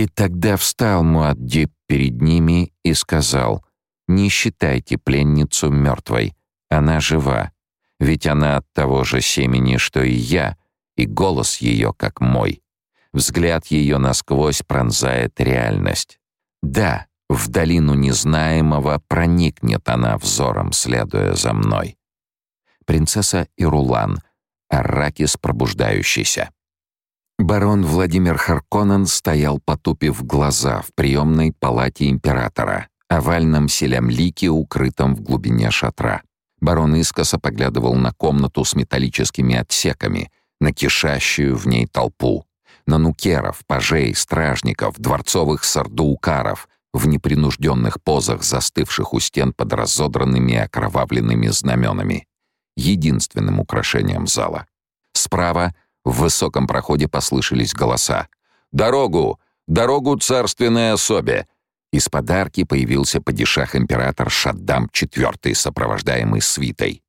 И тогда встал Муаддиб перед ними и сказал, «Не считайте пленницу мертвой, она жива, ведь она от того же семени, что и я, и голос ее как мой. Взгляд ее насквозь пронзает реальность. Да, в долину незнаемого проникнет она взором, следуя за мной. Принцесса Ирулан, Арракис пробуждающийся. Барон Владимир Харконен стоял, потупив глаза в приемной палате императора, овальном селямлике, укрытом в глубине шатра. Барон искоса поглядывал на комнату с металлическими отсеками, на кишащую в ней толпу, на нукеров, пажей, стражников, дворцовых сардуукаров в непринужденных позах, застывших у стен под разодранными и окровавленными знаменами, единственным украшением зала. Справа в высоком проходе послышались голоса. «Дорогу! Дорогу царственной особе!» Из подарки появился падишах император Шаддам IV, сопровождаемый свитой.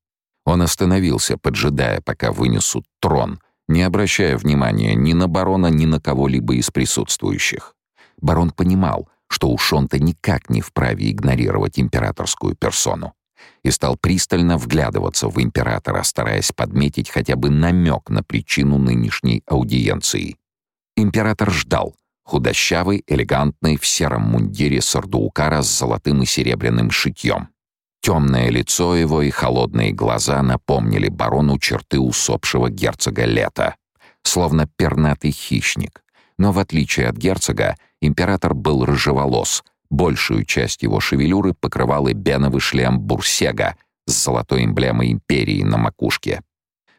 Он остановился, поджидая, пока вынесут трон, не обращая внимания ни на барона, ни на кого-либо из присутствующих. Барон понимал, что у Шонта никак не вправе игнорировать императорскую персону, и стал пристально вглядываться в императора, стараясь подметить хотя бы намек на причину нынешней аудиенции. Император ждал, худощавый, элегантный, в сером мундире сардуукара с золотым и серебряным шитьем. Темное лицо его и холодные глаза напомнили барону черты усопшего герцога Лета, словно пернатый хищник. Но в отличие от герцога, император был рыжеволос, большую часть его шевелюры покрывал и беновый шлем бурсега с золотой эмблемой империи на макушке.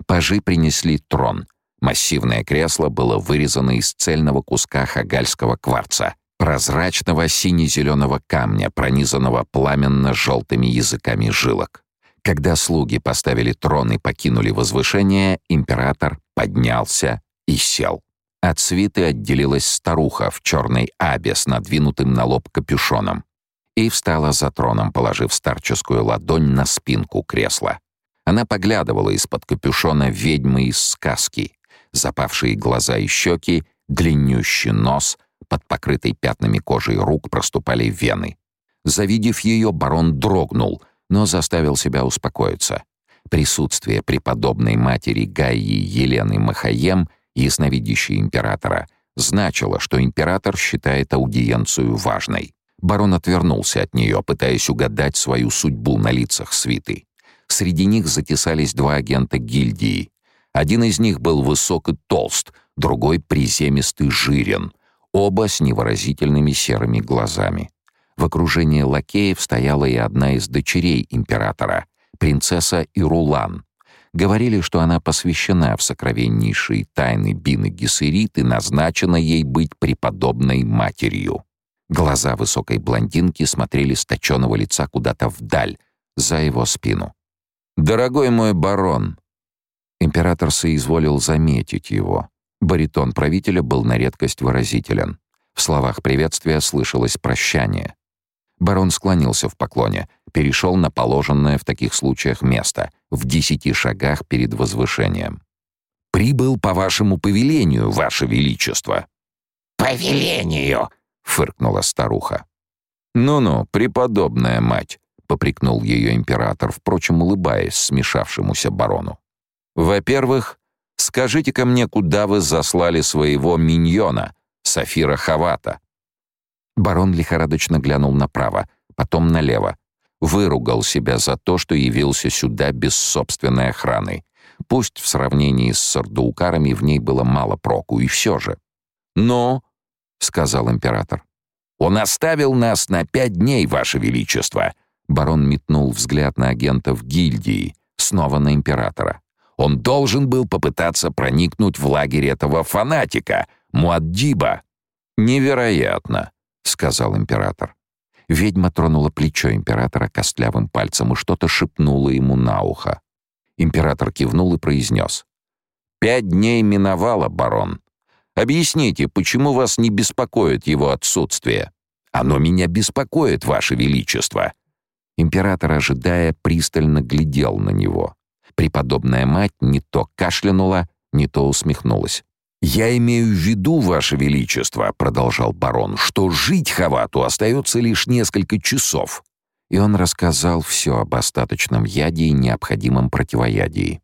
Пажи принесли трон, Массивное кресло было вырезано из цельного куска хагальского кварца, прозрачного сине-зеленого камня, пронизанного пламенно-желтыми языками жилок. Когда слуги поставили трон и покинули возвышение, император поднялся и сел. От свиты отделилась старуха в черной абе с надвинутым на лоб капюшоном и встала за троном, положив старческую ладонь на спинку кресла. Она поглядывала из-под капюшона ведьмы из сказки, запавшие глаза и щеки, длиннющий нос, под покрытой пятнами кожей рук проступали вены. Завидев ее, барон дрогнул, но заставил себя успокоиться. Присутствие преподобной матери Гаи Елены Махаем, ясновидящей императора, значило, что император считает аудиенцию важной. Барон отвернулся от нее, пытаясь угадать свою судьбу на лицах свиты. Среди них затесались два агента гильдии, один из них был высок и толст, другой приземистый жирен, оба с невыразительными серыми глазами. В окружении лакеев стояла и одна из дочерей императора, принцесса Ирулан. Говорили, что она посвящена в сокровеннейшие тайны Бины Гессерит и назначена ей быть преподобной матерью. Глаза высокой блондинки смотрели с точенного лица куда-то вдаль, за его спину. «Дорогой мой барон», Император соизволил заметить его. Баритон правителя был на редкость выразителен. В словах приветствия слышалось прощание. Барон склонился в поклоне, перешел на положенное в таких случаях место, в десяти шагах перед возвышением. «Прибыл по вашему повелению, ваше величество!» «Повелению!» — фыркнула старуха. «Ну-ну, преподобная мать!» — попрекнул ее император, впрочем, улыбаясь смешавшемуся барону. Во-первых, скажите-ка мне, куда вы заслали своего миньона, Сафира Хавата?» Барон лихорадочно глянул направо, потом налево. Выругал себя за то, что явился сюда без собственной охраны. Пусть в сравнении с сардуукарами в ней было мало проку, и все же. «Ну?» — сказал император. «Он оставил нас на пять дней, Ваше Величество!» Барон метнул взгляд на агентов гильдии, снова на императора. Он должен был попытаться проникнуть в лагерь этого фанатика, Муаддиба. «Невероятно», — сказал император. Ведьма тронула плечо императора костлявым пальцем и что-то шепнула ему на ухо. Император кивнул и произнес. «Пять дней миновало, барон. Объясните, почему вас не беспокоит его отсутствие? Оно меня беспокоит, ваше величество». Император, ожидая, пристально глядел на него. Преподобная мать не то кашлянула, не то усмехнулась. «Я имею в виду, Ваше Величество», — продолжал барон, «что жить Хавату остается лишь несколько часов». И он рассказал все об остаточном яде и необходимом противоядии.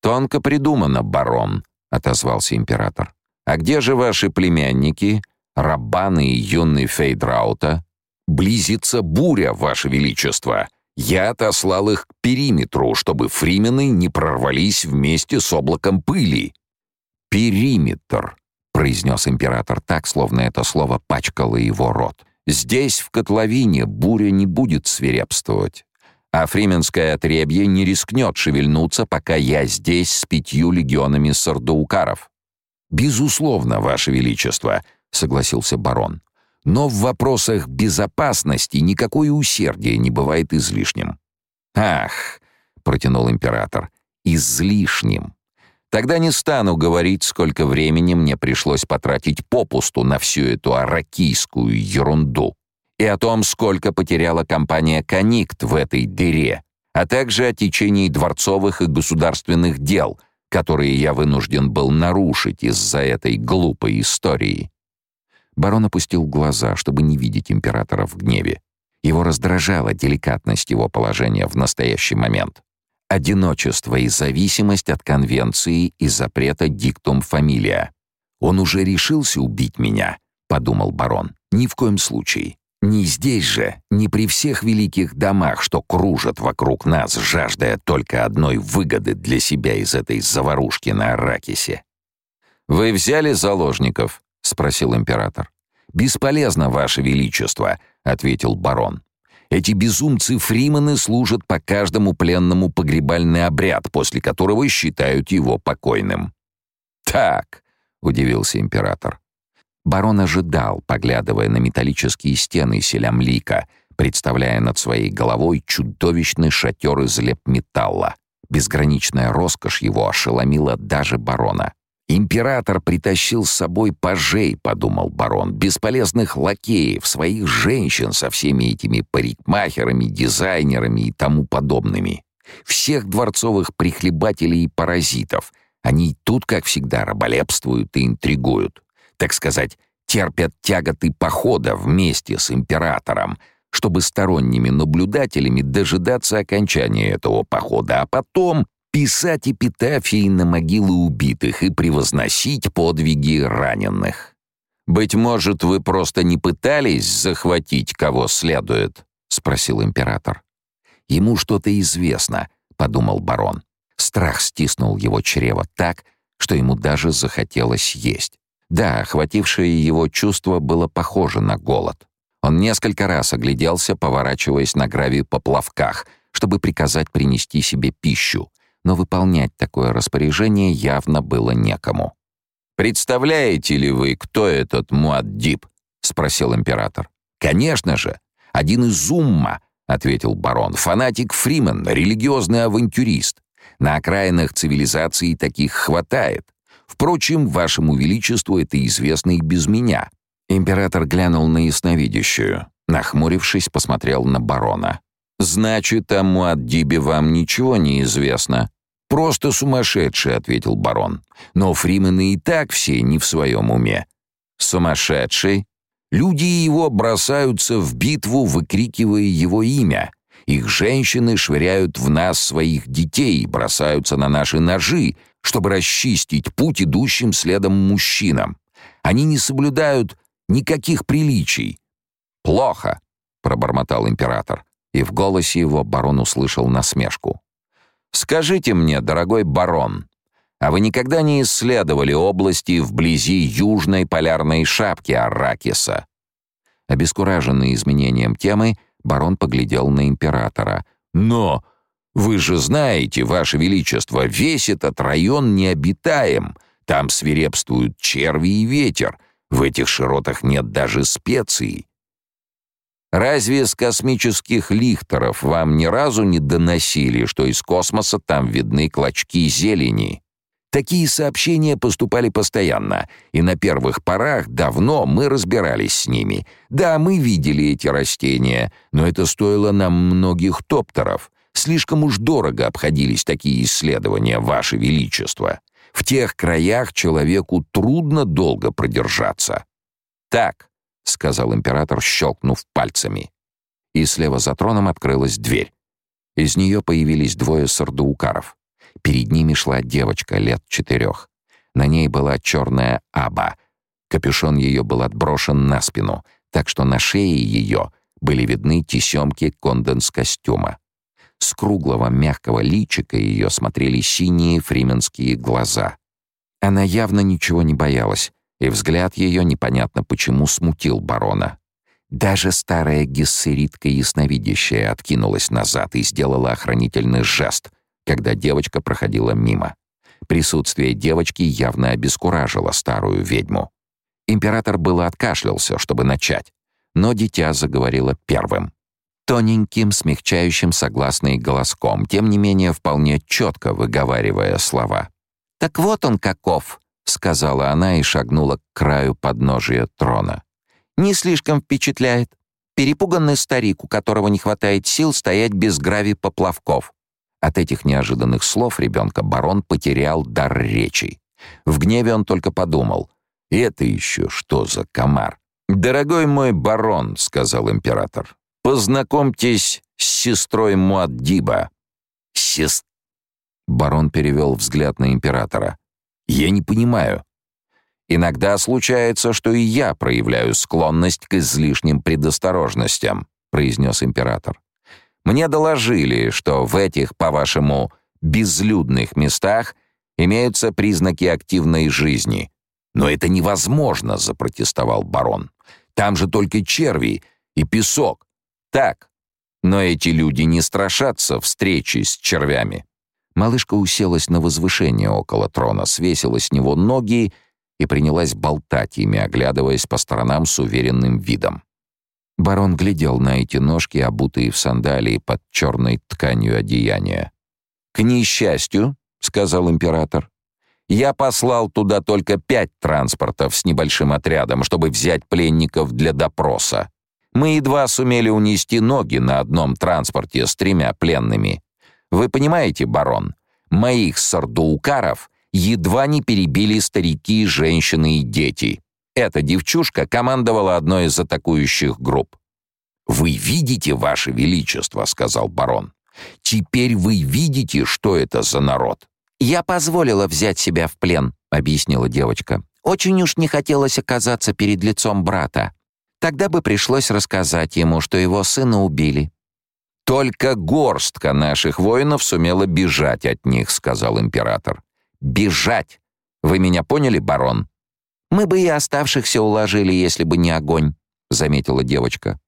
«Тонко придумано, барон», — отозвался император. «А где же ваши племянники, Раббаны и юный Фейдраута?» «Близится буря, Ваше Величество. Я отослал их к периметру, чтобы фримены не прорвались вместе с облаком пыли». «Периметр», — произнес император так, словно это слово пачкало его рот. «Здесь, в котловине, буря не будет свирепствовать а фрименское отребье не рискнет шевельнуться, пока я здесь с пятью легионами сардаукаров. Безусловно, ваше величество, согласился барон. Но в вопросах безопасности никакое усердие не бывает излишним. Ах, протянул император. Излишним. Тогда не стану говорить, сколько времени мне пришлось потратить попусту на всю эту аракийскую ерунду и о том, сколько потеряла компания «Коникт» в этой дыре, а также о течении дворцовых и государственных дел, которые я вынужден был нарушить из-за этой глупой истории. Барон опустил глаза, чтобы не видеть императора в гневе. Его раздражала деликатность его положения в настоящий момент. Одиночество и зависимость от конвенции и запрета диктум фамилия. «Он уже решился убить меня», — подумал барон. «Ни в коем случае. Не здесь же, не при всех великих домах, что кружат вокруг нас, жаждая только одной выгоды для себя из этой заварушки на Аракисе. «Вы взяли заложников?» — спросил император. «Бесполезно, ваше величество», — ответил барон. «Эти безумцы Фриманы служат по каждому пленному погребальный обряд, после которого считают его покойным». «Так», — удивился император, Барон ожидал, поглядывая на металлические стены селямлика, представляя над своей головой чудовищный шатер из лепметалла. Безграничная роскошь его ошеломила даже барона. «Император притащил с собой пажей», — подумал барон, «бесполезных лакеев, своих женщин со всеми этими парикмахерами, дизайнерами и тому подобными. Всех дворцовых прихлебателей и паразитов. Они тут, как всегда, раболепствуют и интригуют так сказать, терпят тяготы похода вместе с императором, чтобы сторонними наблюдателями дожидаться окончания этого похода, а потом писать эпитафии на могилы убитых и превозносить подвиги раненых. «Быть может, вы просто не пытались захватить кого следует?» — спросил император. «Ему что-то известно», — подумал барон. Страх стиснул его чрево так, что ему даже захотелось есть. Да, охватившее его чувство было похоже на голод. Он несколько раз огляделся, поворачиваясь на гравий поплавках, чтобы приказать принести себе пищу, но выполнять такое распоряжение явно было некому. «Представляете ли вы, кто этот Муаддиб?» — спросил император. «Конечно же! Один из Умма!» — ответил барон. «Фанатик Фримен, религиозный авантюрист. На окраинах цивилизации таких хватает. Впрочем, вашему величеству это известно и без меня». Император глянул на ясновидящую. Нахмурившись, посмотрел на барона. «Значит, о Муаддибе вам ничего не известно?» «Просто сумасшедший», — ответил барон. «Но фримены и так все не в своем уме». «Сумасшедший?» Люди его бросаются в битву, выкрикивая его имя. Их женщины швыряют в нас своих детей, бросаются на наши ножи, чтобы расчистить путь идущим следом мужчинам. Они не соблюдают никаких приличий. Плохо, пробормотал император, и в голосе его барон услышал насмешку. Скажите мне, дорогой барон, а вы никогда не исследовали области вблизи южной полярной шапки Арракиса? Обескураженный изменением темы, барон поглядел на императора. Но вы же знаете, ваше величество, весь этот район необитаем. Там свирепствуют черви и ветер. В этих широтах нет даже специй. Разве с космических лихтеров вам ни разу не доносили, что из космоса там видны клочки зелени? Такие сообщения поступали постоянно, и на первых порах давно мы разбирались с ними. Да, мы видели эти растения, но это стоило нам многих топтеров. Слишком уж дорого обходились такие исследования, Ваше Величество. В тех краях человеку трудно долго продержаться. Так, сказал император, щелкнув пальцами. И слева за троном открылась дверь. Из нее появились двое сардуукаров. Перед ними шла девочка лет четырех. На ней была черная аба. Капюшон ее был отброшен на спину, так что на шее ее были видны тесемки конденс-костюма. С круглого мягкого личика ее смотрели синие фрименские глаза. Она явно ничего не боялась, и взгляд ее непонятно почему смутил барона. Даже старая гессеритка ясновидящая откинулась назад и сделала охранительный жест, когда девочка проходила мимо. Присутствие девочки явно обескуражило старую ведьму. Император было откашлялся, чтобы начать, но дитя заговорило первым. Тоненьким, смягчающим согласный голоском, тем не менее вполне четко выговаривая слова. «Так вот он каков!» — сказала она и шагнула к краю подножия трона. «Не слишком впечатляет. Перепуганный старик, у которого не хватает сил стоять без грави поплавков». От этих неожиданных слов ребенка барон потерял дар речи. В гневе он только подумал. «Это еще что за комар?» «Дорогой мой барон», — сказал император, — «познакомьтесь с сестрой Муаддиба». «Сест...» Барон перевел взгляд на императора. «Я не понимаю. Иногда случается, что и я проявляю склонность к излишним предосторожностям», — произнес император. «Мне доложили, что в этих, по-вашему, безлюдных местах имеются признаки активной жизни». «Но это невозможно», — запротестовал барон. «Там же только черви и песок. Так, но эти люди не страшатся встречи с червями». Малышка уселась на возвышение около трона, свесила с него ноги и принялась болтать ими, оглядываясь по сторонам с уверенным видом. Барон глядел на эти ножки, обутые в сандалии под черной тканью одеяния. «К несчастью», — сказал император, — «я послал туда только пять транспортов с небольшим отрядом, чтобы взять пленников для допроса. Мы едва сумели унести ноги на одном транспорте с тремя пленными. Вы понимаете, барон, моих сардуукаров едва не перебили старики, женщины и дети. Эта девчушка командовала одной из атакующих групп. «Вы видите, Ваше Величество», — сказал барон. «Теперь вы видите, что это за народ». «Я позволила взять себя в плен», — объяснила девочка. «Очень уж не хотелось оказаться перед лицом брата. Тогда бы пришлось рассказать ему, что его сына убили. «Только горстка наших воинов сумела бежать от них», — сказал император. «Бежать! Вы меня поняли, барон?» «Мы бы и оставшихся уложили, если бы не огонь», — заметила девочка.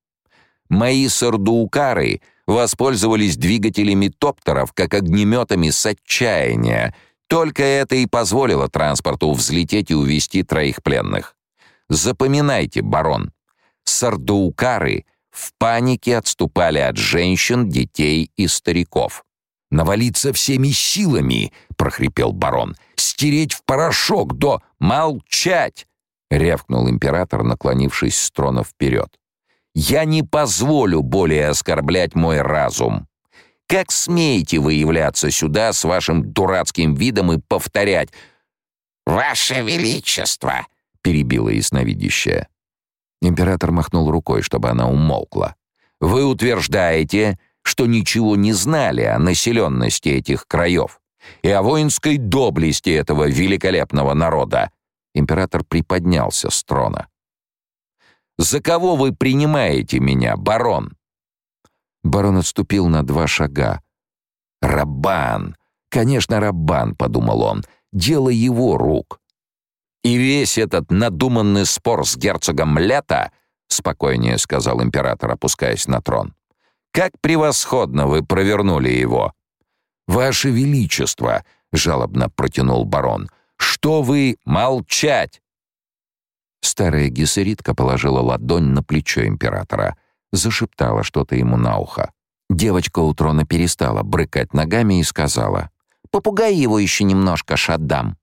«Мои сардуукары воспользовались двигателями топтеров, как огнеметами с отчаяния. Только это и позволило транспорту взлететь и увезти троих пленных. Запоминайте, барон, сардуукары в панике отступали от женщин, детей и стариков. «Навалиться всеми силами!» — прохрипел барон. «Стереть в порошок до... Молчать!» — рявкнул император, наклонившись с трона вперед. «Я не позволю более оскорблять мой разум. Как смеете вы являться сюда с вашим дурацким видом и повторять «Ваше Величество!» — перебила ясновидящая. Император махнул рукой, чтобы она умолкла. «Вы утверждаете, что ничего не знали о населенности этих краев и о воинской доблести этого великолепного народа». Император приподнялся с трона. «За кого вы принимаете меня, барон?» Барон отступил на два шага. «Рабан! Конечно, Рабан», — подумал он, — «дело его рук. И весь этот надуманный спор с герцогом Лето, спокойнее сказал император, опускаясь на трон. Как превосходно вы провернули его. Ваше величество, жалобно протянул барон. Что вы молчать? Старая гессеритка положила ладонь на плечо императора, зашептала что-то ему на ухо. Девочка у трона перестала брыкать ногами и сказала: "Попугай его еще немножко, Шаддам".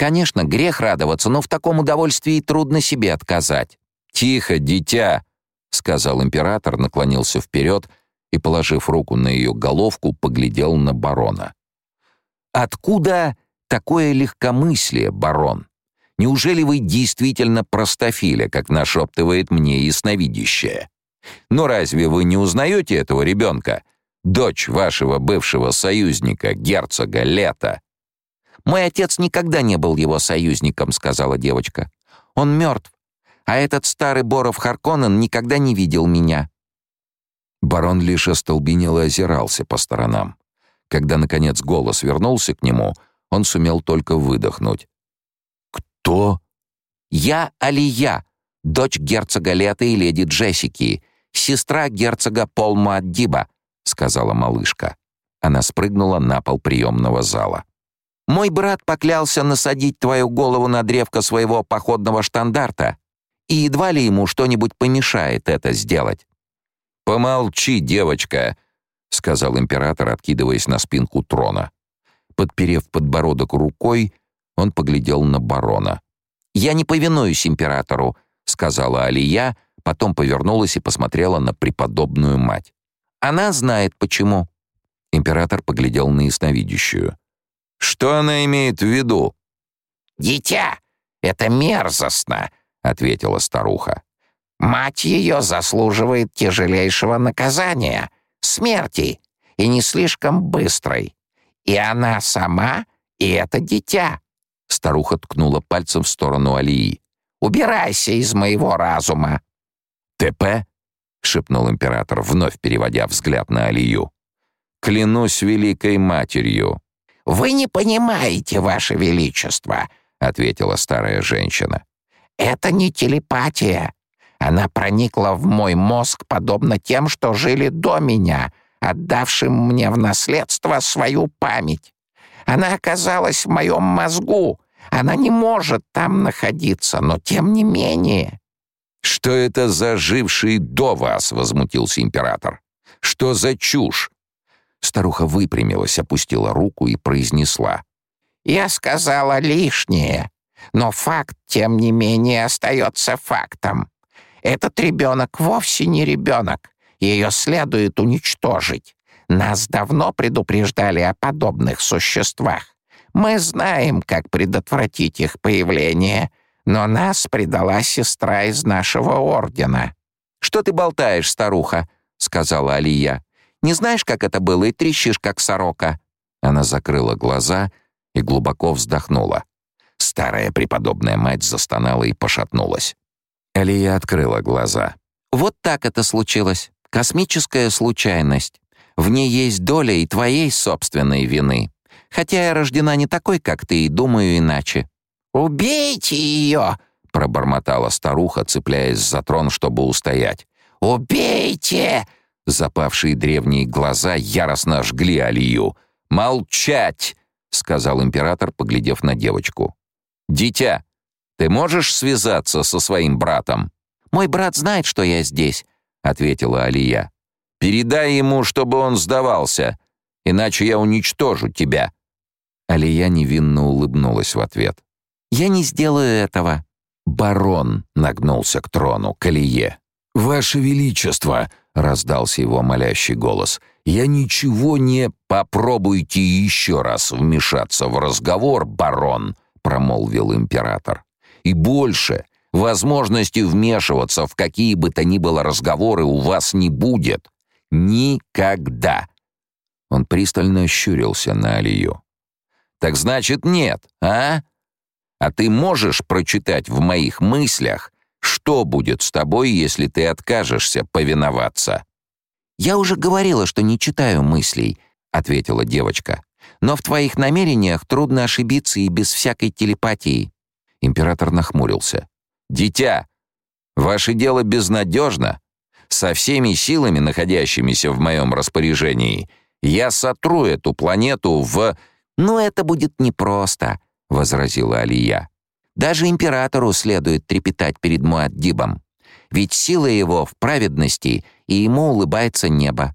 Конечно, грех радоваться, но в таком удовольствии трудно себе отказать. «Тихо, дитя!» — сказал император, наклонился вперед и, положив руку на ее головку, поглядел на барона. «Откуда такое легкомыслие, барон? Неужели вы действительно простофиля, как нашептывает мне ясновидящее? Но разве вы не узнаете этого ребенка? Дочь вашего бывшего союзника, герцога Лета. «Мой отец никогда не был его союзником», — сказала девочка. «Он мертв, а этот старый Боров Харконнен никогда не видел меня». Барон лишь остолбенел и озирался по сторонам. Когда, наконец, голос вернулся к нему, он сумел только выдохнуть. «Кто?» «Я Алия, дочь герцога Лета и леди Джессики, сестра герцога Полма Аддиба», — сказала малышка. Она спрыгнула на пол приемного зала. «Мой брат поклялся насадить твою голову на древко своего походного штандарта, и едва ли ему что-нибудь помешает это сделать». «Помолчи, девочка», — сказал император, откидываясь на спинку трона. Подперев подбородок рукой, он поглядел на барона. «Я не повинуюсь императору», — сказала Алия, потом повернулась и посмотрела на преподобную мать. «Она знает, почему». Император поглядел на ясновидящую. «Что она имеет в виду?» «Дитя, это мерзостно», — ответила старуха. «Мать ее заслуживает тяжелейшего наказания, смерти, и не слишком быстрой. И она сама, и это дитя». Старуха ткнула пальцем в сторону Алии. «Убирайся из моего разума!» «ТП?» — шепнул император, вновь переводя взгляд на Алию. «Клянусь великой матерью!» «Вы не понимаете, ваше величество!» — ответила старая женщина. «Это не телепатия. Она проникла в мой мозг, подобно тем, что жили до меня, отдавшим мне в наследство свою память. Она оказалась в моем мозгу. Она не может там находиться, но тем не менее...» «Что это за живший до вас?» — возмутился император. «Что за чушь?» Старуха выпрямилась, опустила руку и произнесла. «Я сказала лишнее, но факт, тем не менее, остается фактом. Этот ребенок вовсе не ребенок. Ее следует уничтожить. Нас давно предупреждали о подобных существах. Мы знаем, как предотвратить их появление, но нас предала сестра из нашего ордена». «Что ты болтаешь, старуха?» — сказала Алия. «Не знаешь, как это было, и трещишь, как сорока». Она закрыла глаза и глубоко вздохнула. Старая преподобная мать застонала и пошатнулась. Алия открыла глаза. «Вот так это случилось. Космическая случайность. В ней есть доля и твоей собственной вины. Хотя я рождена не такой, как ты, и думаю иначе». «Убейте ее!» — пробормотала старуха, цепляясь за трон, чтобы устоять. «Убейте!» Запавшие древние глаза яростно жгли Алию. «Молчать!» — сказал император, поглядев на девочку. «Дитя, ты можешь связаться со своим братом?» «Мой брат знает, что я здесь», — ответила Алия. «Передай ему, чтобы он сдавался, иначе я уничтожу тебя». Алия невинно улыбнулась в ответ. «Я не сделаю этого». Барон нагнулся к трону, к Алие. «Ваше Величество!» — раздался его молящий голос. «Я ничего не... Попробуйте еще раз вмешаться в разговор, барон!» — промолвил император. «И больше возможности вмешиваться в какие бы то ни было разговоры у вас не будет. Никогда!» Он пристально щурился на Алию. «Так значит, нет, а? А ты можешь прочитать в моих мыслях, что будет с тобой, если ты откажешься повиноваться?» «Я уже говорила, что не читаю мыслей», — ответила девочка. «Но в твоих намерениях трудно ошибиться и без всякой телепатии». Император нахмурился. «Дитя, ваше дело безнадежно. Со всеми силами, находящимися в моем распоряжении, я сотру эту планету в...» «Ну, это будет непросто», — возразила Алия. «Даже императору следует трепетать перед Муаддибом. Ведь сила его в праведности, и ему улыбается небо».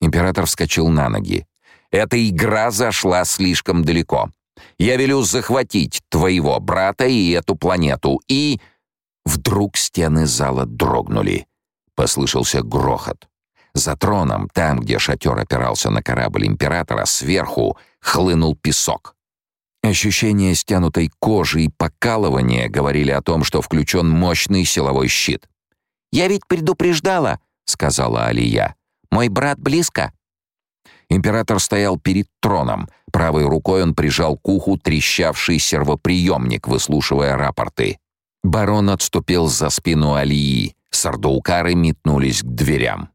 Император вскочил на ноги. «Эта игра зашла слишком далеко. Я велю захватить твоего брата и эту планету, и...» Вдруг стены зала дрогнули. Послышался грохот. За троном, там, где шатер опирался на корабль императора, сверху хлынул песок. Ощущение стянутой кожи и покалывания говорили о том, что включен мощный силовой щит. «Я ведь предупреждала», — сказала Алия. «Мой брат близко». Император стоял перед троном. Правой рукой он прижал к уху трещавший сервоприемник, выслушивая рапорты. Барон отступил за спину Алии. Сардаукары метнулись к дверям.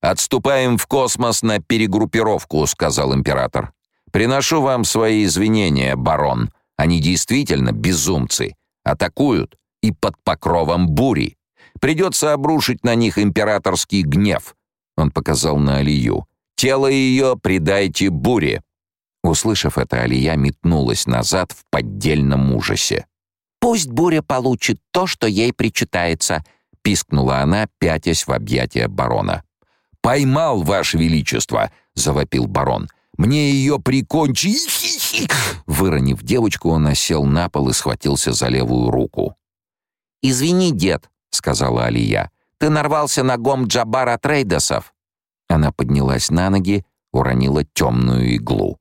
«Отступаем в космос на перегруппировку», — сказал император. «Приношу вам свои извинения, барон. Они действительно безумцы. Атакуют и под покровом бури. Придется обрушить на них императорский гнев». Он показал на Алию. «Тело ее предайте буре». Услышав это, Алия метнулась назад в поддельном ужасе. «Пусть буря получит то, что ей причитается», — пискнула она, пятясь в объятия барона. «Поймал, Ваше Величество!» — завопил барон. «Мне ее прикончи!» Выронив девочку, он осел на пол и схватился за левую руку. «Извини, дед», — сказала Алия. «Ты нарвался на гом Джабара Трейдосов». Она поднялась на ноги, уронила темную иглу.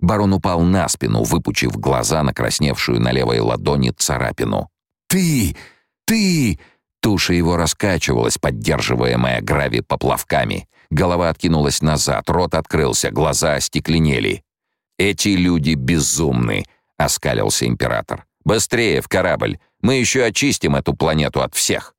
Барон упал на спину, выпучив глаза на красневшую на левой ладони царапину. «Ты! Ты!» Туша его раскачивалась, поддерживаемая грави поплавками. Голова откинулась назад, рот открылся, глаза остекленели. «Эти люди безумны», — оскалился император. «Быстрее, в корабль! Мы еще очистим эту планету от всех!»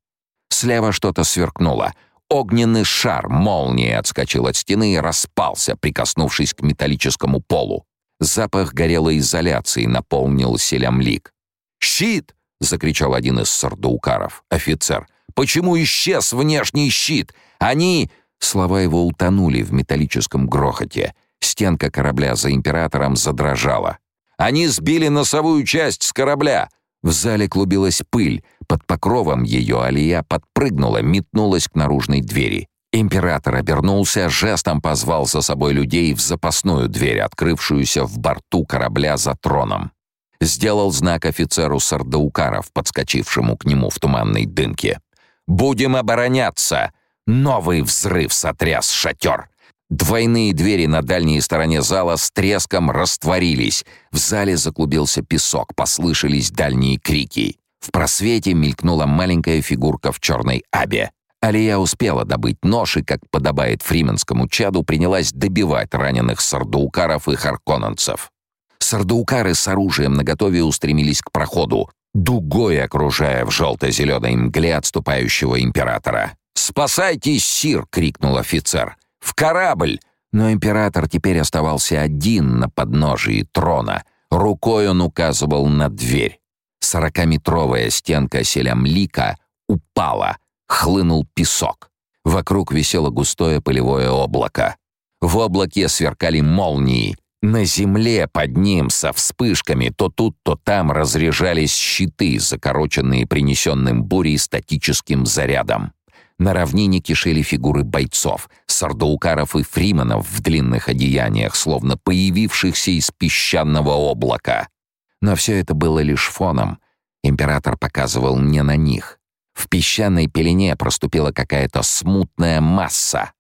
Слева что-то сверкнуло. Огненный шар молнией отскочил от стены и распался, прикоснувшись к металлическому полу. Запах горелой изоляции наполнил селямлик. «Щит!» — закричал один из сардуукаров, офицер. «Почему исчез внешний щит? Они...» Слова его утонули в металлическом грохоте. Стенка корабля за императором задрожала. «Они сбили носовую часть с корабля!» В зале клубилась пыль. Под покровом ее Алия подпрыгнула, метнулась к наружной двери. Император обернулся, жестом позвал за собой людей в запасную дверь, открывшуюся в борту корабля за троном. Сделал знак офицеру Сардаукаров, подскочившему к нему в туманной дымке. «Будем обороняться!» Новый взрыв сотряс шатер. Двойные двери на дальней стороне зала с треском растворились. В зале заклубился песок, послышались дальние крики. В просвете мелькнула маленькая фигурка в черной абе. Алия успела добыть нож и, как подобает фрименскому чаду, принялась добивать раненых сардуукаров и харконненцев. Сардуукары с оружием наготове устремились к проходу, дугой окружая в желто-зеленой мгле отступающего императора. «Спасайтесь, сир!» — крикнул офицер. «В корабль!» Но император теперь оставался один на подножии трона. Рукой он указывал на дверь. Сорокаметровая стенка селямлика упала, хлынул песок. Вокруг висело густое пылевое облако. В облаке сверкали молнии, на земле под ним со вспышками то тут, то там разряжались щиты, закороченные принесенным бурей статическим зарядом. На равнине кишели фигуры бойцов, сардоукаров и фриманов в длинных одеяниях, словно появившихся из песчаного облака. Но все это было лишь фоном. Император показывал не на них. В песчаной пелене проступила какая-то смутная масса.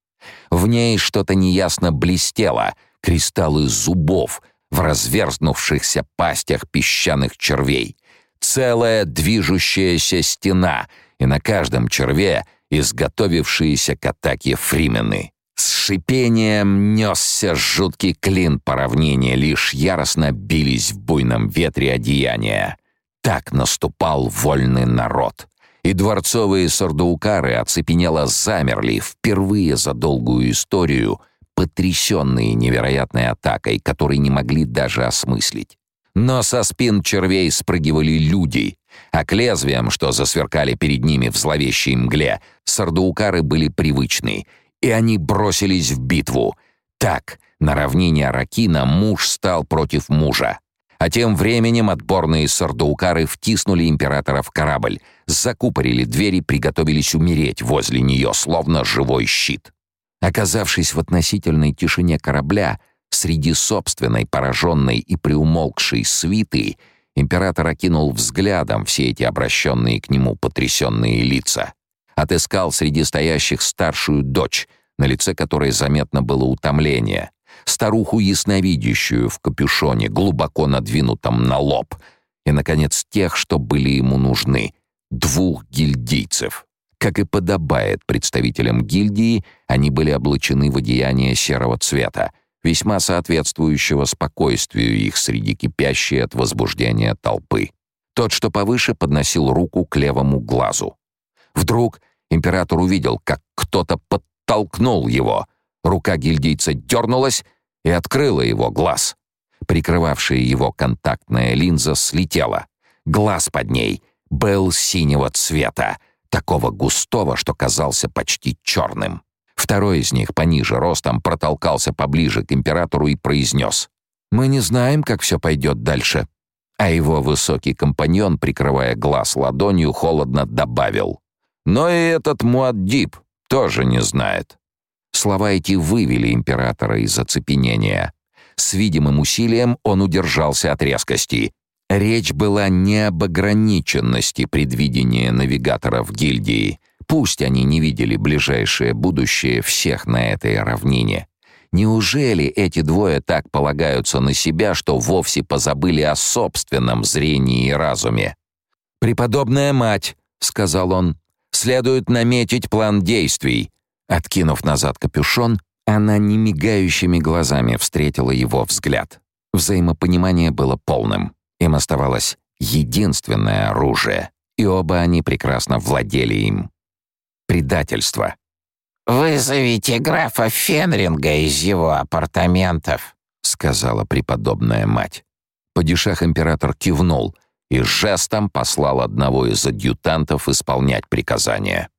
В ней что-то неясно блестело — кристаллы зубов в разверзнувшихся пастях песчаных червей, целая движущаяся стена, и на каждом черве изготовившиеся к атаке фримены. С шипением несся жуткий клин по равнине, лишь яростно бились в буйном ветре одеяния. Так наступал вольный народ. И дворцовые сардуукары оцепенело замерли впервые за долгую историю — потрясенные невероятной атакой, которой не могли даже осмыслить. Но со спин червей спрыгивали люди, а к лезвиям, что засверкали перед ними в зловещей мгле, сардуукары были привычны, и они бросились в битву. Так, на равнине Аракина муж стал против мужа. А тем временем отборные сардуукары втиснули императора в корабль, закупорили двери, приготовились умереть возле нее, словно живой щит. Оказавшись в относительной тишине корабля, среди собственной пораженной и приумолкшей свиты, император окинул взглядом все эти обращенные к нему потрясенные лица. Отыскал среди стоящих старшую дочь, на лице которой заметно было утомление. старуху ясновидящую в капюшоне, глубоко надвинутом на лоб, и, наконец, тех, что были ему нужны — двух гильдийцев. Как и подобает представителям гильдии, они были облачены в одеяние серого цвета, весьма соответствующего спокойствию их среди кипящей от возбуждения толпы. Тот, что повыше, подносил руку к левому глазу. Вдруг император увидел, как кто-то подтолкнул его. Рука гильдийца дернулась и открыла его глаз. Прикрывавшая его контактная линза слетела. Глаз под ней был синего цвета, такого густого, что казался почти черным. Второй из них, пониже ростом, протолкался поближе к императору и произнес «Мы не знаем, как все пойдет дальше». А его высокий компаньон, прикрывая глаз ладонью, холодно добавил «Но и этот Муаддиб тоже не знает». Слова эти вывели императора из оцепенения. С видимым усилием он удержался от резкости. Речь была не об ограниченности предвидения навигаторов гильдии. Пусть они не видели ближайшее будущее всех на этой равнине. Неужели эти двое так полагаются на себя, что вовсе позабыли о собственном зрении и разуме? «Преподобная мать», — сказал он, — «следует наметить план действий». Откинув назад капюшон, она немигающими глазами встретила его взгляд. Взаимопонимание было полным. Им оставалось единственное оружие, и оба они прекрасно владели им. Предательство. «Вызовите графа Фенринга из его апартаментов», — сказала преподобная мать. Падишах император кивнул и жестом послал одного из адъютантов исполнять приказание.